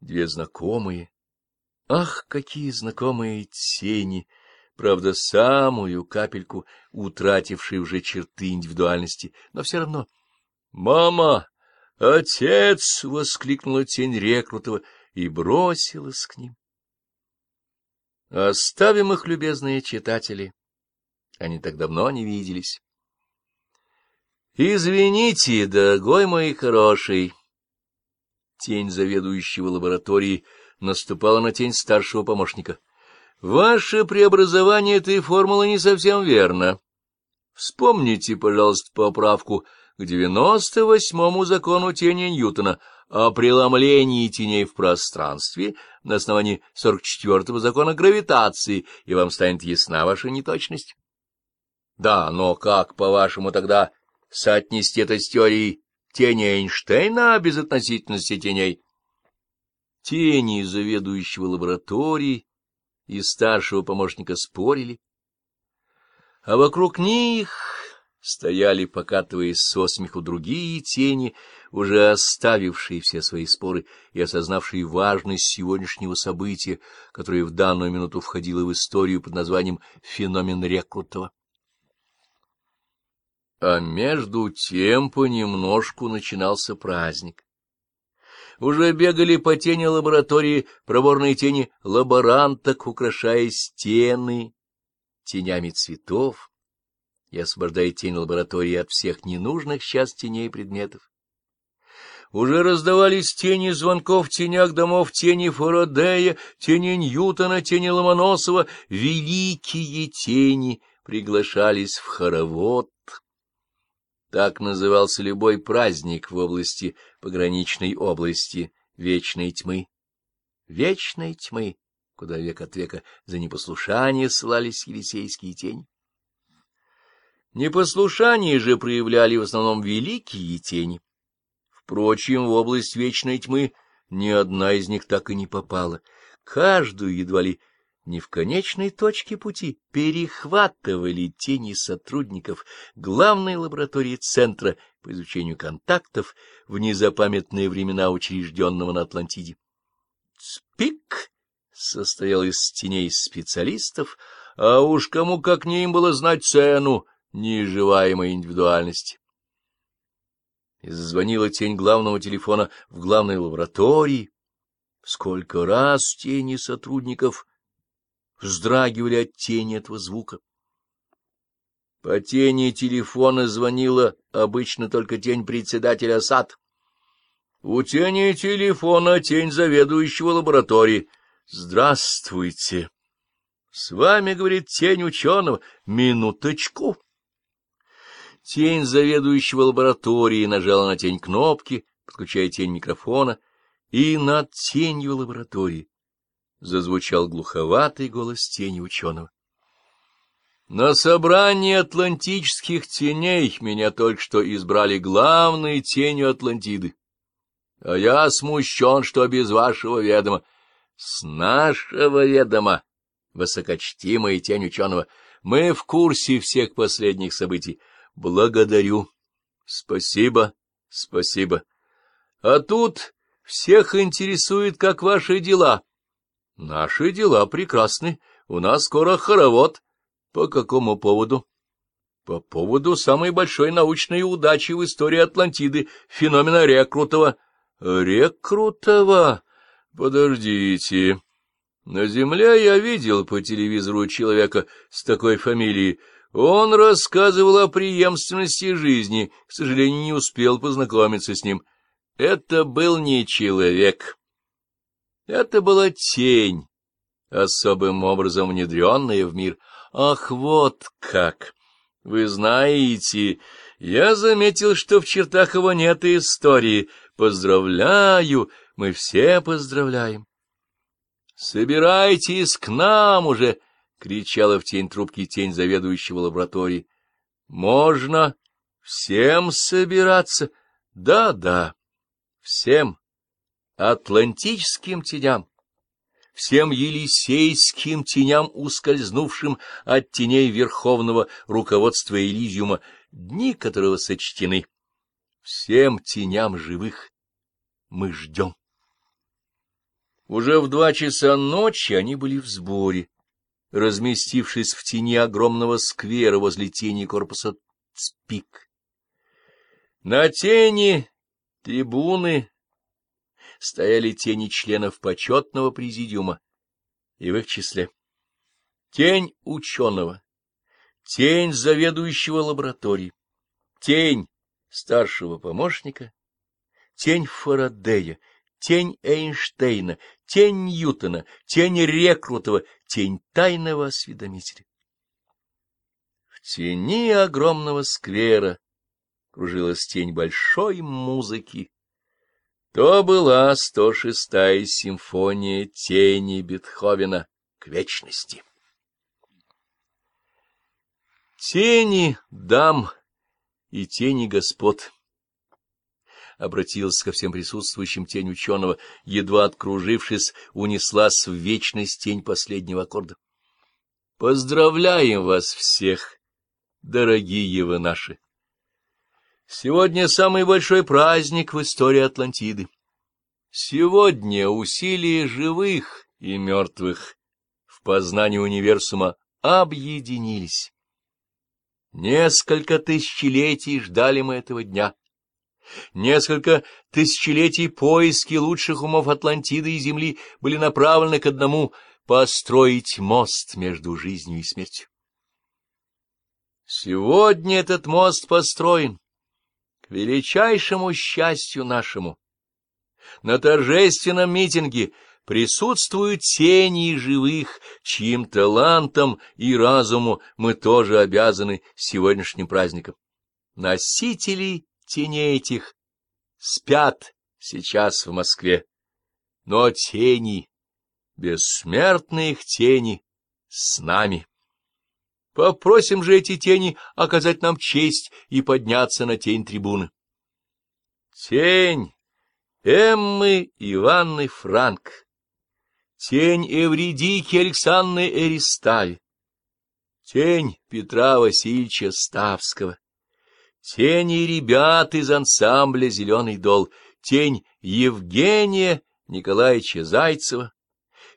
две знакомые. Ах, какие знакомые тени! Правда, самую капельку, утратившие уже черты индивидуальности, но все равно. «Мама! Отец!» — воскликнула тень Рекрутова и бросилась к ним. Оставим их, любезные читатели. Они так давно не виделись. Извините, дорогой мой хороший. Тень заведующего лабораторией наступала на тень старшего помощника. Ваше преобразование этой формулы не совсем верно. Вспомните, пожалуйста, поправку к девяносто восьмому закону тени Ньютона о преломлении теней в пространстве на основании сорок четвертого закона гравитации, и вам станет ясна ваша неточность. Да, но как, по-вашему, тогда соотнести это с теорией тени Эйнштейна о безотносительности теней? Тени заведующего лабораторией и старшего помощника спорили, а вокруг них стояли, покатываясь со смеху, другие тени, уже оставившие все свои споры и осознавшие важность сегодняшнего события, которое в данную минуту входило в историю под названием «Феномен Рекрутова». А между тем понемножку начинался праздник. Уже бегали по тени лаборатории проворные тени лаборанток, украшая стены тенями цветов и освобождая тень лаборатории от всех ненужных сейчас теней предметов. Уже раздавались тени звонков в тенях домов, тени Фарадея, тени Ньютона, тени Ломоносова, великие тени приглашались в хоровод. Так назывался любой праздник в области, пограничной области вечной тьмы. Вечной тьмы, куда век от века за непослушание ссылались елисейские тени. Непослушание же проявляли в основном великие тени. Впрочем, в область вечной тьмы ни одна из них так и не попала. Каждую едва ли не в конечной точке пути перехватывали тени сотрудников главной лаборатории Центра по изучению контактов в незапамятные времена учрежденного на Атлантиде. ЦПИК состоял из теней специалистов, а уж кому как не им было знать цену неизживаемой индивидуальности. И зазвонила тень главного телефона в главной лаборатории. Сколько раз тени сотрудников вздрагивали от тени этого звука. По тени телефона звонила обычно только тень председателя САД. У тени телефона тень заведующего лаборатории. «Здравствуйте!» «С вами, — говорит тень ученого, — минуточку!» Тень заведующего лабораторией нажала на тень кнопки, подключая тень микрофона, и над тенью лаборатории зазвучал глуховатый голос тени ученого. На собрании атлантических теней меня только что избрали главной тенью Атлантиды. А я смущен, что без вашего ведома. С нашего ведома, высокочтимая тень ученого, мы в курсе всех последних событий. Благодарю. Спасибо, спасибо. А тут всех интересует, как ваши дела. Наши дела прекрасны. У нас скоро хоровод. По какому поводу? По поводу самой большой научной удачи в истории Атлантиды, феномена Рекрутова. Рекрутова? Подождите. На Земле я видел по телевизору человека с такой фамилией. Он рассказывал о преемственности жизни, к сожалению, не успел познакомиться с ним. Это был не человек. Это была тень, особым образом внедренная в мир. Ах, вот как! Вы знаете, я заметил, что в чертах его нет истории. Поздравляю, мы все поздравляем. Собирайтесь к нам уже! — кричала в тень трубки тень заведующего лабораторией. — Можно всем собираться? Да, да, всем атлантическим теням, всем елисейским теням, ускользнувшим от теней верховного руководства Элизиума, дни которого сочтены, всем теням живых мы ждем. Уже в два часа ночи они были в сборе, разместившись в тени огромного сквера возле тени корпуса Цпик. На тени трибуны стояли тени членов почетного президиума, и в их числе тень ученого, тень заведующего лабораторией, тень старшего помощника, тень Фарадея, тень Эйнштейна, тень Ньютона, тень Рекрутова, тень тайного осведомителя. В тени огромного сквера кружилась тень большой музыки. То была 106-я симфония тени Бетховена к вечности. Тени дам и тени господ. Обратилась ко всем присутствующим тень ученого, едва откружившись, унеслась в вечность тень последнего аккорда. Поздравляем вас всех, дорогие вы наши! Сегодня самый большой праздник в истории Атлантиды. Сегодня усилия живых и мертвых в познании универсума объединились. Несколько тысячелетий ждали мы этого дня. Несколько тысячелетий поиски лучших умов Атлантиды и Земли были направлены к одному — построить мост между жизнью и смертью. Сегодня этот мост построен величайшему счастью нашему. На торжественном митинге — присутствуют тени живых, чьим талантом и разуму мы тоже обязаны сегодняшним праздником. Носители теней этих спят сейчас в Москве, но тени, бессмертные их тени, с нами. Попросим же эти тени оказать нам честь и подняться на тень трибуны. Тень Эммы Ивановны Франк. Тень Эвредики Александры Эристаль, тень Петра Васильевича Ставского, тени ребят из ансамбля «Зеленый дол», тень Евгения Николаевича Зайцева,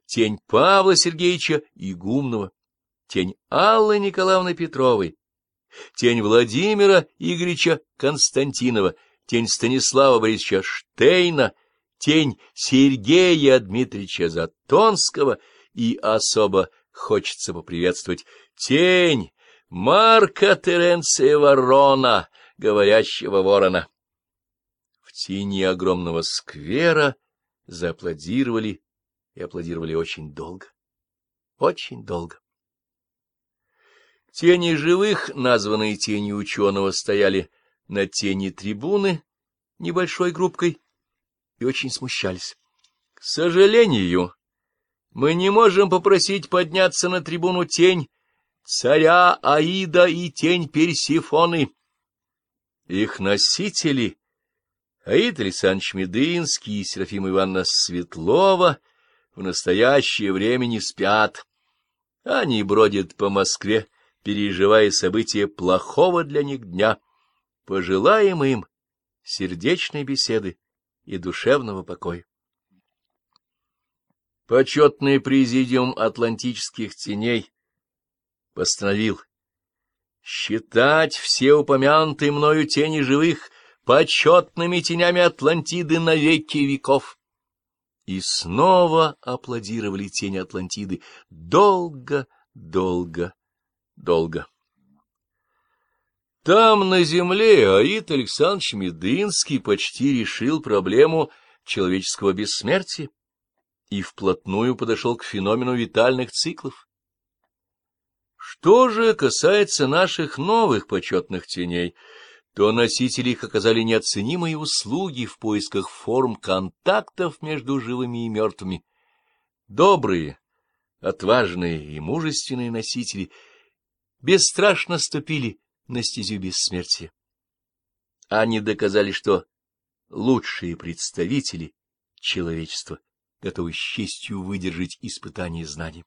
тень Павла Сергеевича Игумнова, тень Аллы Николаевны Петровой, тень Владимира Игоревича Константинова, тень Станислава Борисовича Штейна, тень Сергея Дмитриевича Затонского, и особо хочется поприветствовать тень Марка Теренция Ворона, говорящего ворона. В тени огромного сквера зааплодировали и аплодировали очень долго, очень долго. Тени живых, названные тенью ученого, стояли на тени трибуны небольшой группкой, и очень смущались. — К сожалению, мы не можем попросить подняться на трибуну тень царя Аида и тень Персифоны. Их носители — Аид Александрович Медынский и Серафима Ивановна Светлова — в настоящее время не спят. Они бродят по Москве, переживая события плохого для них дня. Пожелаем им сердечной беседы и душевного покоя. Почетный президиум атлантических теней постановил считать все упомянутые мною тени живых почетными тенями Атлантиды на веки веков. И снова аплодировали тени Атлантиды долго, долго. Там, на земле, Аид Александрович Медынский почти решил проблему человеческого бессмертия и вплотную подошел к феномену витальных циклов. Что же касается наших новых почетных теней, то носители их оказали неоценимые услуги в поисках форм контактов между живыми и мертвыми. Добрые, отважные и мужественные носители бесстрашно ступили на стезю бессмертия. Они доказали, что лучшие представители человечества готовы с честью выдержать испытание знаний.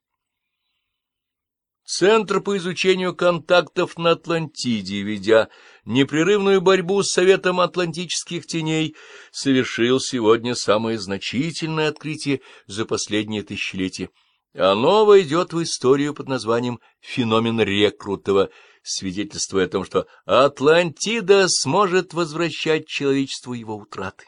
Центр по изучению контактов на Атлантиде, ведя непрерывную борьбу с Советом Атлантических теней, совершил сегодня самое значительное открытие за последние тысячелетия. Оно войдет в историю под названием «Феномен Рекрутова», свидетельствуя о том, что Атлантида сможет возвращать человечеству его утраты.